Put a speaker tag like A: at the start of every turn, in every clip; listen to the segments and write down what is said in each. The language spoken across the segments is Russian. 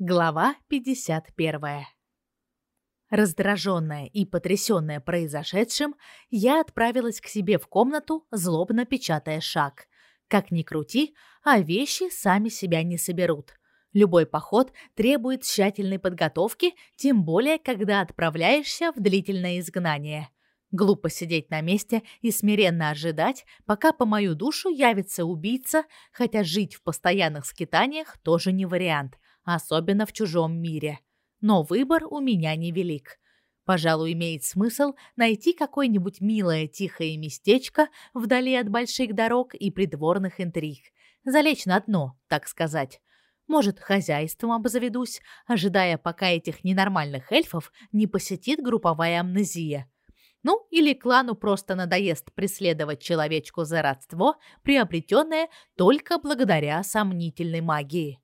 A: Глава 51. Раздраженная и потрясённая произошедшим, я отправилась к себе в комнату, злобно печатая шаг. Как ни крути, а вещи сами себя не соберут. Любой поход требует тщательной подготовки, тем более когда отправляешься в длительное изгнание. Глупо сидеть на месте и смиренно ожидать, пока по мою душу явится убийца, хотя жить в постоянных скитаниях тоже не вариант особенно в чужом мире. Но выбор у меня невелик. Пожалуй, имеет смысл найти какое-нибудь милое тихое местечко вдали от больших дорог и придворных интриг. Залечь на дно, так сказать. Может, хозяйством обзаведусь, ожидая, пока этих ненормальных эльфов не посетит групповая амнезия. Ну, или клану просто надоест преследовать человечку за родство, приобретенное только благодаря сомнительной магии.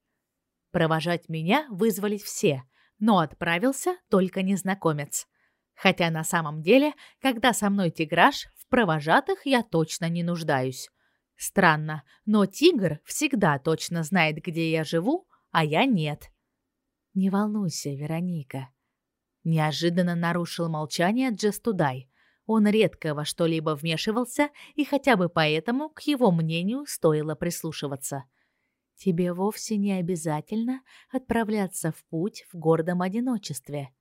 A: Провожать меня вызвались все, но отправился только незнакомец. Хотя на самом деле, когда со мной тиграш, в провожатых я точно не нуждаюсь. Странно, но тигр всегда точно знает, где я живу, а я нет. Не волнуйся, Вероника. Неожиданно нарушил молчание Джестудай. Он редко во что-либо вмешивался, и хотя бы поэтому к его мнению стоило прислушиваться. Тебе вовсе не обязательно отправляться в путь в гордом одиночестве.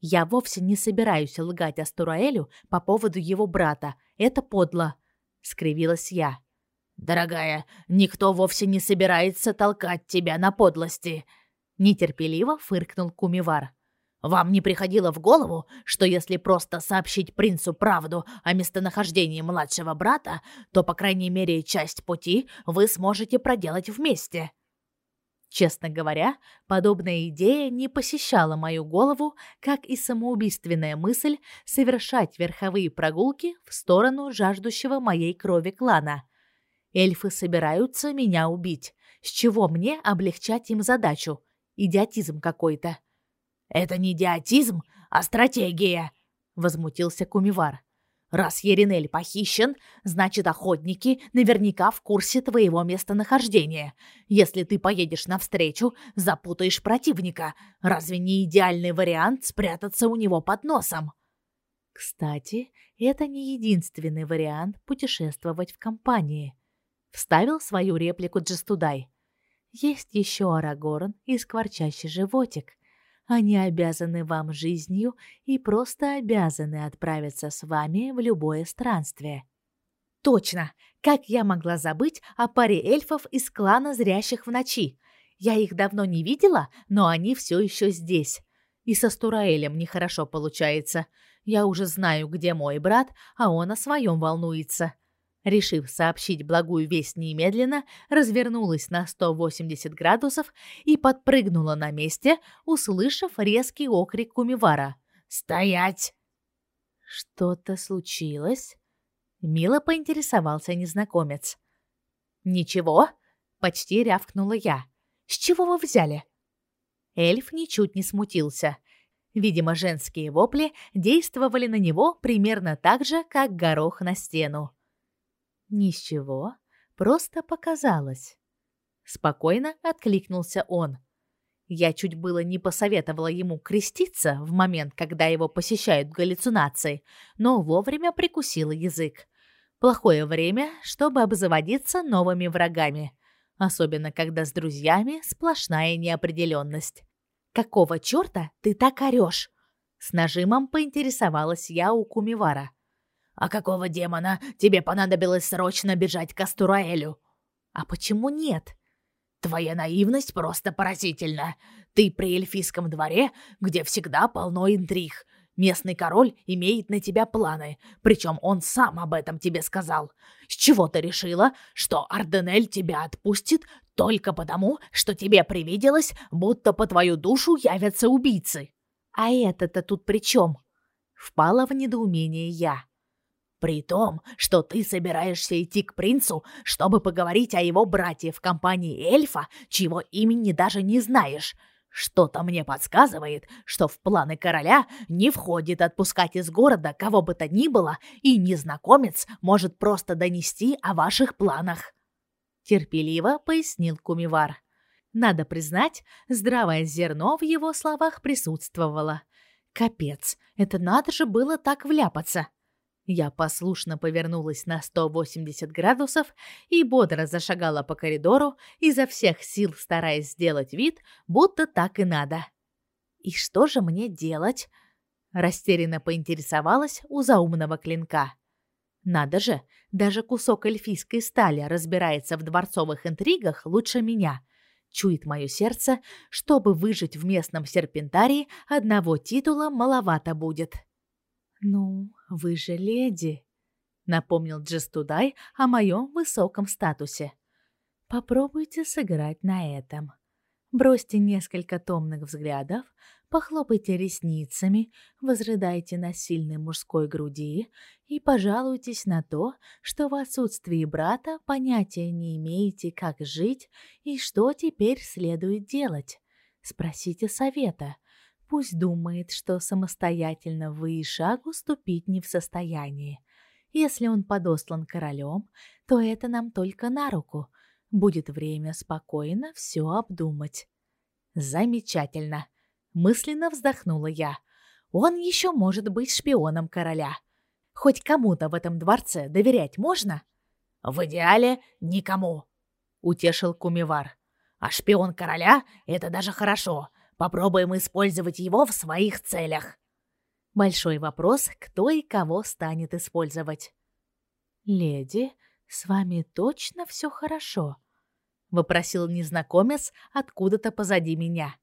A: Я вовсе не собираюсь лгать Астураэлю по поводу его брата. Это подло, скривилась я. Дорогая, никто вовсе не собирается толкать тебя на подлости, нетерпеливо фыркнул Кумивар. Вам не приходило в голову, что если просто сообщить принцу правду о местонахождении младшего брата, то, по крайней мере, часть пути вы сможете проделать вместе? Честно говоря, подобная идея не посещала мою голову, как и самоубийственная мысль совершать верховые прогулки в сторону жаждущего моей крови клана. Эльфы собираются меня убить. С чего мне облегчать им задачу? Идиотизм какой-то. Это не идиотизм, а стратегия, возмутился Кумивар. Раз Еринель похищен, значит, охотники наверняка в курсе твоего местонахождения. Если ты поедешь навстречу, запутаешь противника. Разве не идеальный вариант спрятаться у него под носом? Кстати, это не единственный вариант путешествовать в компании. Вставил свою реплику Джестудай. Есть еще Арагорн и скворчащий животик. Они обязаны вам жизнью и просто обязаны отправиться с вами в любое странствие. Точно. Как я могла забыть о паре эльфов из клана зрящих в ночи? Я их давно не видела, но они все еще здесь. И со Стураэлем нехорошо получается. Я уже знаю, где мой брат, а он о своем волнуется. Решив сообщить благую весть немедленно, развернулась на 180 градусов и подпрыгнула на месте, услышав резкий окрик Кумивара. «Стоять!» «Что-то случилось?» Мило поинтересовался незнакомец. «Ничего?» — почти рявкнула я. «С чего вы взяли?» Эльф ничуть не смутился. Видимо, женские вопли действовали на него примерно так же, как горох на стену. Ни с чего, просто показалось. Спокойно откликнулся он. Я чуть было не посоветовала ему креститься в момент, когда его посещают галлюцинации, но вовремя прикусила язык. Плохое время, чтобы обзаводиться новыми врагами, особенно когда с друзьями сплошная неопределенность. Какого чёрта ты так орёшь? С нажимом поинтересовалась я у Кумивара. А какого демона тебе понадобилось срочно бежать к Астураэлю? А почему нет? Твоя наивность просто поразительна. Ты при эльфийском дворе, где всегда полно интриг. Местный король имеет на тебя планы, причем он сам об этом тебе сказал. С чего ты решила, что Арденель тебя отпустит только потому, что тебе привиделось, будто по твою душу явятся убийцы? А это-то тут при чем? Впала в недоумение я. При том, что ты собираешься идти к принцу, чтобы поговорить о его брате в компании эльфа, чьего имени даже не знаешь. Что-то мне подсказывает, что в планы короля не входит отпускать из города кого бы то ни было, и незнакомец может просто донести о ваших планах. Терпеливо пояснил Кумивар. Надо признать, здравое зерно в его словах присутствовало. Капец, это надо же было так вляпаться. Я послушно повернулась на 180 градусов и бодро зашагала по коридору, изо всех сил стараясь сделать вид, будто так и надо. И что же мне делать? растерянно поинтересовалась у заумного клинка. Надо же, даже кусок эльфийской стали разбирается в дворцовых интригах лучше меня. Чует мое сердце, чтобы выжить в местном серпентарии, одного титула маловато будет. Ну, вы же леди, напомнил Джестудай о моем высоком статусе. Попробуйте сыграть на этом. Бросьте несколько томных взглядов, похлопайте ресницами, возрыдайте на сильной мужской груди и пожалуйтесь на то, что в отсутствии брата понятия не имеете, как жить и что теперь следует делать. Спросите совета. Пусть думает, что самостоятельно вы и шагу ступить не в состоянии. Если он подослан королем, то это нам только на руку — Будет время спокойно все обдумать. Замечательно, мысленно вздохнула я. Он еще может быть шпионом короля. Хоть кому-то в этом дворце доверять можно? В идеале никому, утешил Кумивар. А шпион короля это даже хорошо. Попробуем использовать его в своих целях. Большой вопрос, кто и кого станет использовать. Леди, с вами точно все хорошо? вопросил незнакомец откуда-то позади меня.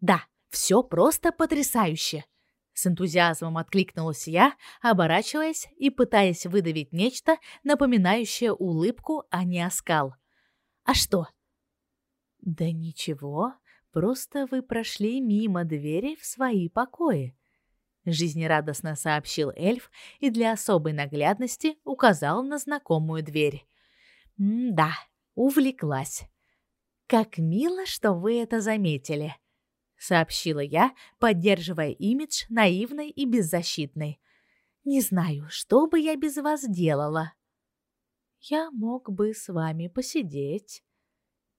A: Да, все просто потрясающе. С энтузиазмом откликнулась я, оборачиваясь и пытаясь выдавить нечто, напоминающее улыбку, а не оскал. А что? Да ничего, просто вы прошли мимо двери в свои покои, жизнерадостно сообщил эльф и для особой наглядности указал на знакомую дверь. М-да, увлеклась. Как мило, что вы это заметили, сообщила я, поддерживая имидж наивной и беззащитной. Не знаю, что бы я без вас делала. Я мог бы с вами посидеть.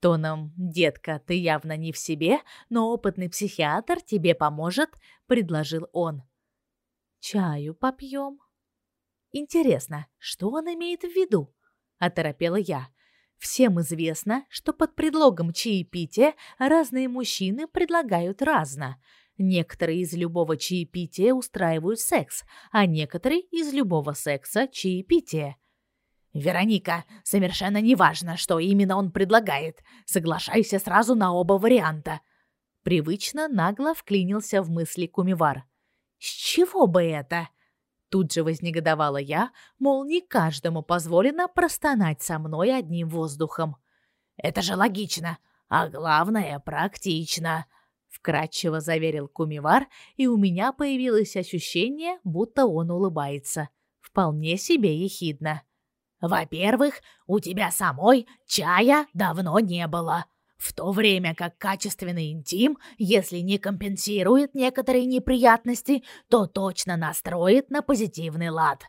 A: Тоном «Детка, ты явно не в себе, но опытный психиатр тебе поможет», — предложил он. «Чаю попьем?» «Интересно, что он имеет в виду?» — оторопела я. Всем известно, что под предлогом чаепития разные мужчины предлагают разно. Некоторые из любого чаепития устраивают секс, а некоторые из любого секса чаепитие. Вероника, совершенно неважно, что именно он предлагает. Соглашайся сразу на оба варианта. Привычно нагло вклинился в мысли Кумивар. С чего бы это? Тут же вознегодовала я, мол, не каждому позволено простонать со мной одним воздухом. Это же логично, а главное, практично, вкратчиво заверил Кумивар, и у меня появилось ощущение, будто он улыбается, вполне себе ехидно. Во-первых, у тебя самой чая давно не было. В то время как качественный интим, если не компенсирует некоторые неприятности, то точно настроит на позитивный лад.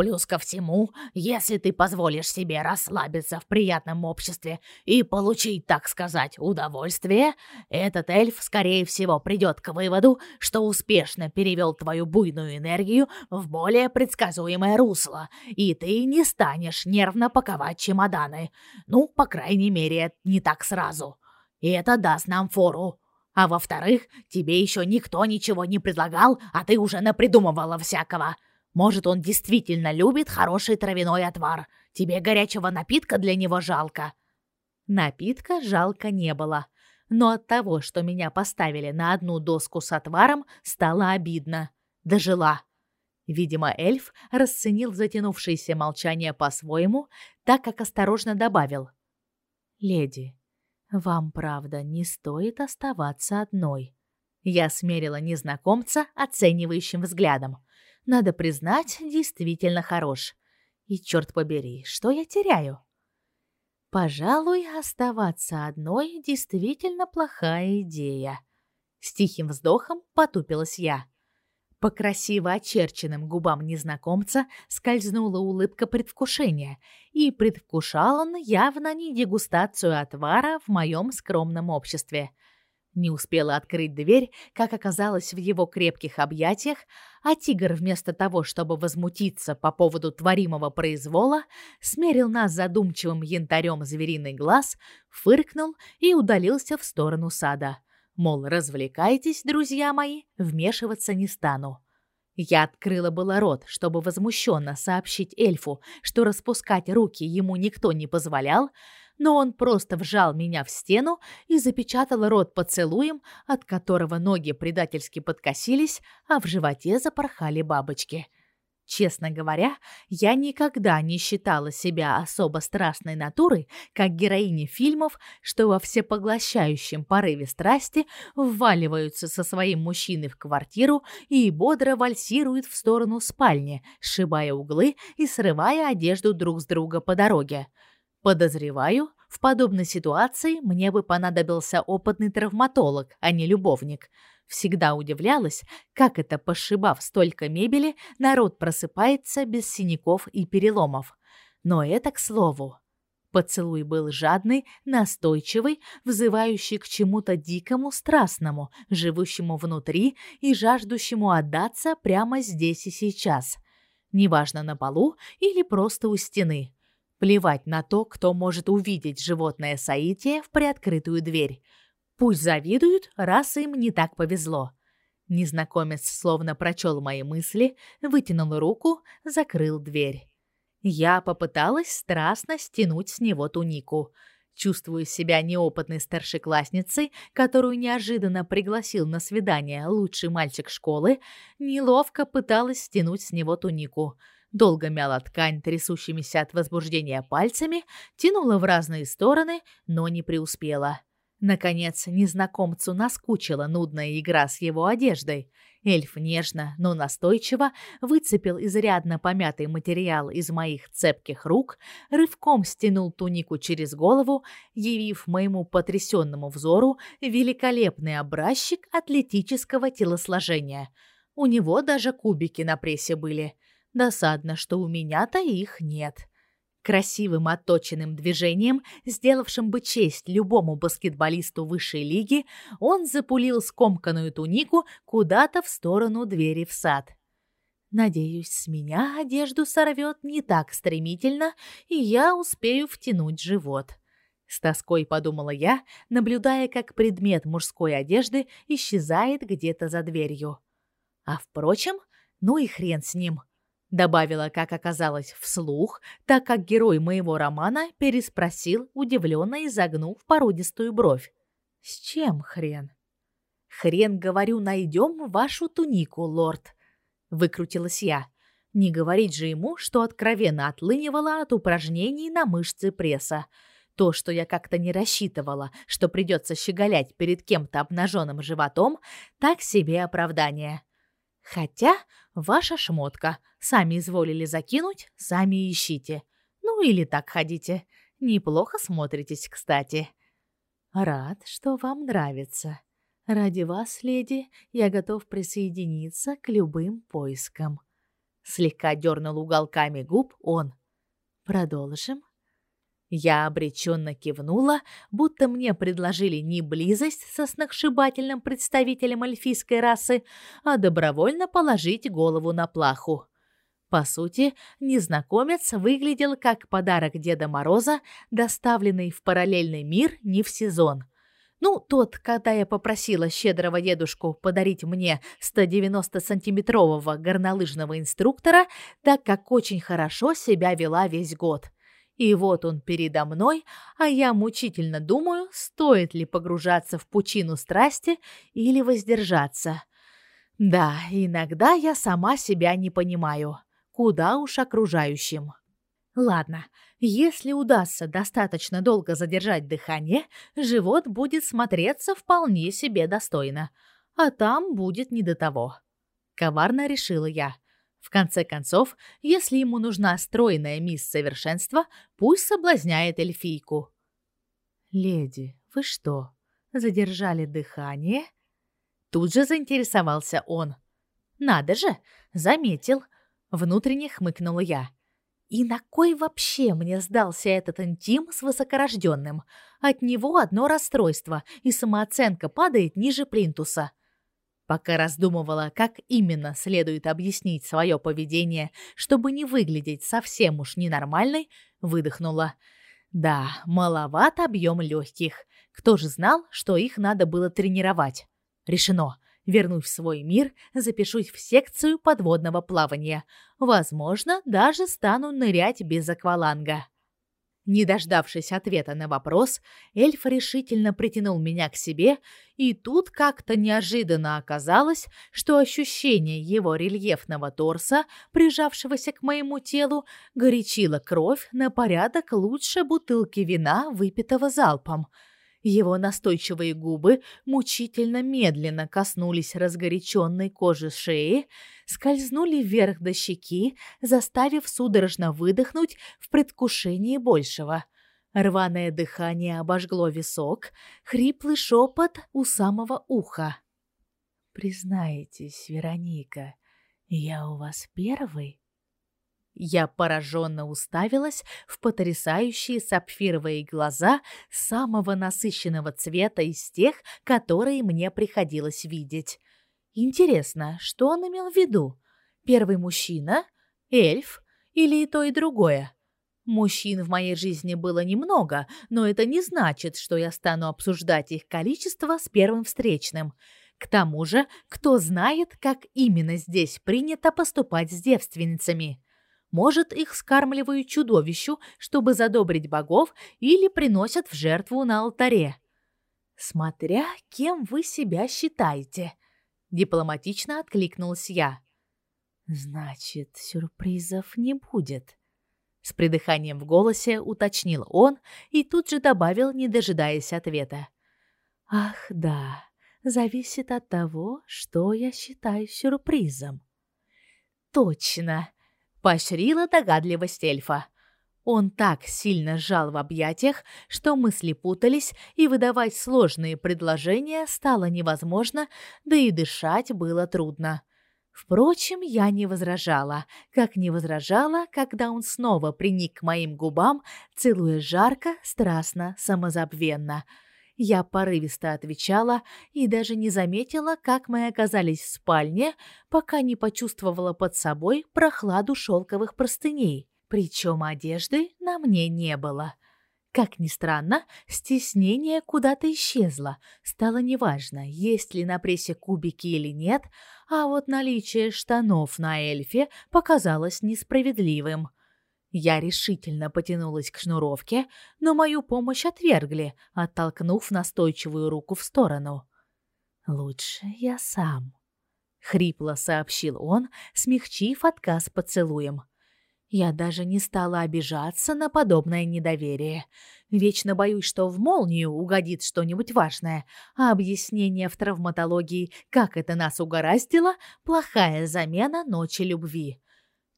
A: Плюс ко всему, если ты позволишь себе расслабиться в приятном обществе и получить, так сказать, удовольствие, этот эльф, скорее всего, придет к выводу, что успешно перевел твою буйную энергию в более предсказуемое русло, и ты не станешь нервно паковать чемоданы. Ну, по крайней мере, не так сразу. И это даст нам фору. А во-вторых, тебе еще никто ничего не предлагал, а ты уже напридумывала всякого. Может, он действительно любит хороший травяной отвар. Тебе горячего напитка для него жалко. Напитка жалко не было, но от того, что меня поставили на одну доску с отваром, стало обидно. Дожила. Видимо, эльф расценил затянувшееся молчание по-своему, так как осторожно добавил: "Леди, вам, правда, не стоит оставаться одной. Я смерила незнакомца оценивающим взглядом. Надо признать, действительно хорош. И черт побери, что я теряю? Пожалуй, оставаться одной действительно плохая идея. С тихим вздохом потупилась я. По красиво очерченным губам незнакомца скользнула улыбка предвкушения, и предвкушал он явно не дегустацию отвара в моем скромном обществе. Не успела открыть дверь, как оказалось в его крепких объятиях, а тигр вместо того, чтобы возмутиться по поводу творимого произвола, смерил нас задумчивым янтарем звериный глаз, фыркнул и удалился в сторону сада. Мол, развлекайтесь, друзья мои, вмешиваться не стану. Я открыла было рот, чтобы возмущенно сообщить эльфу, что распускать руки ему никто не позволял, но он просто вжал меня в стену и запечатал рот поцелуем, от которого ноги предательски подкосились, а в животе запорхали бабочки. Честно говоря, я никогда не считала себя особо страстной натурой, как героини фильмов, что во всепоглощающем порыве страсти вваливаются со своим мужчиной в квартиру и бодро вальсируют в сторону спальни, сшибая углы и срывая одежду друг с друга по дороге. Подозреваю, в подобной ситуации мне бы понадобился опытный травматолог, а не любовник – Всегда удивлялась, как это, пошибав столько мебели, народ просыпается без синяков и переломов. Но это к слову. Поцелуй был жадный, настойчивый, взывающий к чему-то дикому, страстному, живущему внутри и жаждущему отдаться прямо здесь и сейчас. Неважно, на полу или просто у стены. Плевать на то, кто может увидеть животное соитие в приоткрытую дверь. Пусть завидуют, раз им не так повезло. Незнакомец словно прочел мои мысли, вытянул руку, закрыл дверь. Я попыталась страстно стянуть с него тунику. Чувствую себя неопытной старшеклассницей, которую неожиданно пригласил на свидание лучший мальчик школы, неловко пыталась стянуть с него тунику. Долго мяла ткань трясущимися от возбуждения пальцами, тянула в разные стороны, но не преуспела. Наконец, незнакомцу наскучила нудная игра с его одеждой. Эльф нежно, но настойчиво выцепил изрядно помятый материал из моих цепких рук, рывком стянул тунику через голову, явив моему потрясенному взору великолепный образчик атлетического телосложения. У него даже кубики на прессе были. Досадно, что у меня-то их нет. Красивым отточенным движением, сделавшим бы честь любому баскетболисту высшей лиги, он запулил скомканную тунику куда-то в сторону двери в сад. Надеюсь, с меня одежду сорвет не так стремительно, и я успею втянуть живот. С тоской подумала я, наблюдая, как предмет мужской одежды исчезает где-то за дверью. А впрочем, ну и хрен с ним добавила, как оказалось, вслух, так как герой моего романа переспросил, удивленно изогнув породистую бровь. С чем хрен? Хрен, говорю, найдем вашу тунику, лорд, выкрутилась я. Не говорить же ему, что откровенно отлынивала от упражнений на мышцы пресса. То, что я как-то не рассчитывала, что придется щеголять перед кем-то обнаженным животом, так себе оправдание. Хотя ваша шмотка. Сами изволили закинуть, сами ищите. Ну или так ходите. Неплохо смотритесь, кстати. Рад, что вам нравится. Ради вас, леди, я готов присоединиться к любым поискам. Слегка дернул уголками губ он. Продолжим. Я обреченно кивнула, будто мне предложили не близость со сногсшибательным представителем эльфийской расы, а добровольно положить голову на плаху. По сути, незнакомец выглядел как подарок Деда Мороза, доставленный в параллельный мир не в сезон. Ну, тот, когда я попросила щедрого дедушку подарить мне 190-сантиметрового горнолыжного инструктора, так как очень хорошо себя вела весь год. И вот он передо мной, а я мучительно думаю, стоит ли погружаться в пучину страсти или воздержаться. Да, иногда я сама себя не понимаю. Куда уж окружающим. Ладно, если удастся достаточно долго задержать дыхание, живот будет смотреться вполне себе достойно, а там будет не до того. Коварно решила я. В конце концов, если ему нужна стройная мисс совершенства, пусть соблазняет эльфийку. Леди, вы что, задержали дыхание? Тут же заинтересовался он. Надо же, заметил. Внутренне хмыкнула я. И на кой вообще мне сдался этот интим с высокорожденным? От него одно расстройство, и самооценка падает ниже плинтуса. Пока раздумывала, как именно следует объяснить свое поведение, чтобы не выглядеть совсем уж ненормальной, выдохнула. Да, маловат объем легких. Кто же знал, что их надо было тренировать? Решено. Вернусь в свой мир, запишусь в секцию подводного плавания. Возможно, даже стану нырять без акваланга. Не дождавшись ответа на вопрос, эльф решительно притянул меня к себе, и тут как-то неожиданно оказалось, что ощущение его рельефного торса, прижавшегося к моему телу, горячило кровь на порядок лучше бутылки вина, выпитого залпом – его настойчивые губы мучительно медленно коснулись разгоряченной кожи шеи, скользнули вверх до щеки, заставив судорожно выдохнуть в предвкушении большего. Рваное дыхание обожгло висок, хриплый шепот у самого уха. «Признайтесь, Вероника, я у вас первый?» Я пораженно уставилась в потрясающие сапфировые глаза самого насыщенного цвета из тех, которые мне приходилось видеть. Интересно, что он имел в виду? Первый мужчина, эльф или и то и другое? Мужчин в моей жизни было немного, но это не значит, что я стану обсуждать их количество с первым встречным. К тому же, кто знает, как именно здесь принято поступать с девственницами? Может, их скармливают чудовищу, чтобы задобрить богов, или приносят в жертву на алтаре. Смотря кем вы себя считаете, дипломатично откликнулась я. Значит, сюрпризов не будет. С придыханием в голосе уточнил он и тут же добавил, не дожидаясь ответа. Ах, да, зависит от того, что я считаю сюрпризом. Точно, поощрила догадливость эльфа. Он так сильно сжал в объятиях, что мысли путались, и выдавать сложные предложения стало невозможно, да и дышать было трудно. Впрочем, я не возражала, как не возражала, когда он снова приник к моим губам, целуя жарко, страстно, самозабвенно — я порывисто отвечала и даже не заметила, как мы оказались в спальне, пока не почувствовала под собой прохладу шелковых простыней. Причем одежды на мне не было. Как ни странно, стеснение куда-то исчезло. Стало неважно, есть ли на прессе кубики или нет, а вот наличие штанов на эльфе показалось несправедливым. Я решительно потянулась к шнуровке, но мою помощь отвергли, оттолкнув настойчивую руку в сторону. «Лучше я сам», — хрипло сообщил он, смягчив отказ поцелуем. Я даже не стала обижаться на подобное недоверие. Вечно боюсь, что в молнию угодит что-нибудь важное, а объяснение в травматологии, как это нас угораздило, плохая замена ночи любви.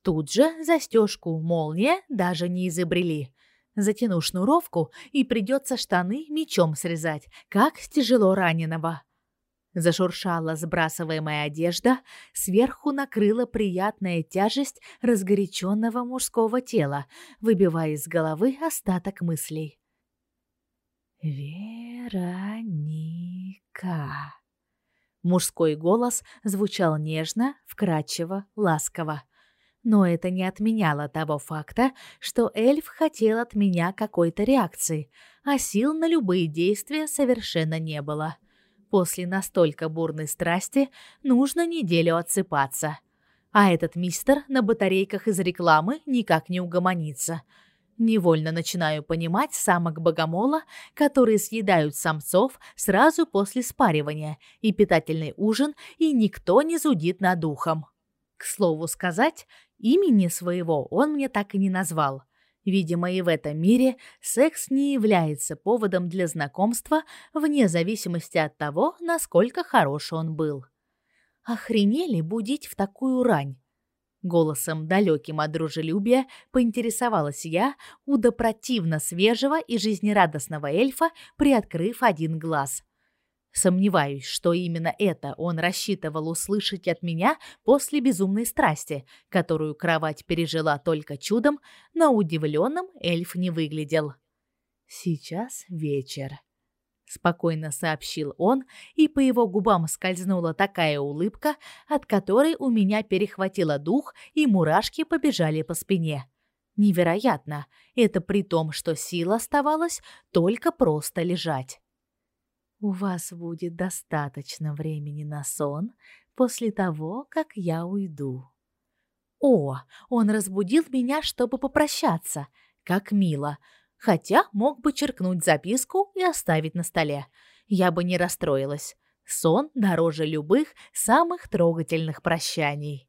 A: Тут же застежку молния даже не изобрели. Затяну шнуровку, и придется штаны мечом срезать, как с тяжело раненого. Зашуршала сбрасываемая одежда, сверху накрыла приятная тяжесть разгоряченного мужского тела, выбивая из головы остаток мыслей. Вероника. Мужской голос звучал нежно, вкрадчиво, ласково. Но это не отменяло того факта, что эльф хотел от меня какой-то реакции, а сил на любые действия совершенно не было. После настолько бурной страсти нужно неделю отсыпаться. А этот мистер на батарейках из рекламы никак не угомонится. Невольно начинаю понимать самок богомола, которые съедают самцов сразу после спаривания, и питательный ужин, и никто не зудит над духом. К слову сказать, Имени своего он мне так и не назвал. Видимо, и в этом мире секс не является поводом для знакомства вне зависимости от того, насколько хорош он был. Охренели будить в такую рань. Голосом далеким от дружелюбия поинтересовалась я у допротивно свежего и жизнерадостного эльфа, приоткрыв один глаз. Сомневаюсь, что именно это он рассчитывал услышать от меня после безумной страсти, которую кровать пережила только чудом, но удивленным эльф не выглядел. Сейчас вечер, спокойно сообщил он, и по его губам скользнула такая улыбка, от которой у меня перехватило дух и мурашки побежали по спине. Невероятно, это при том, что сил оставалось только просто лежать. У вас будет достаточно времени на сон после того, как я уйду. О, он разбудил меня, чтобы попрощаться. Как мило. Хотя мог бы черкнуть записку и оставить на столе. Я бы не расстроилась. Сон дороже любых самых трогательных прощаний.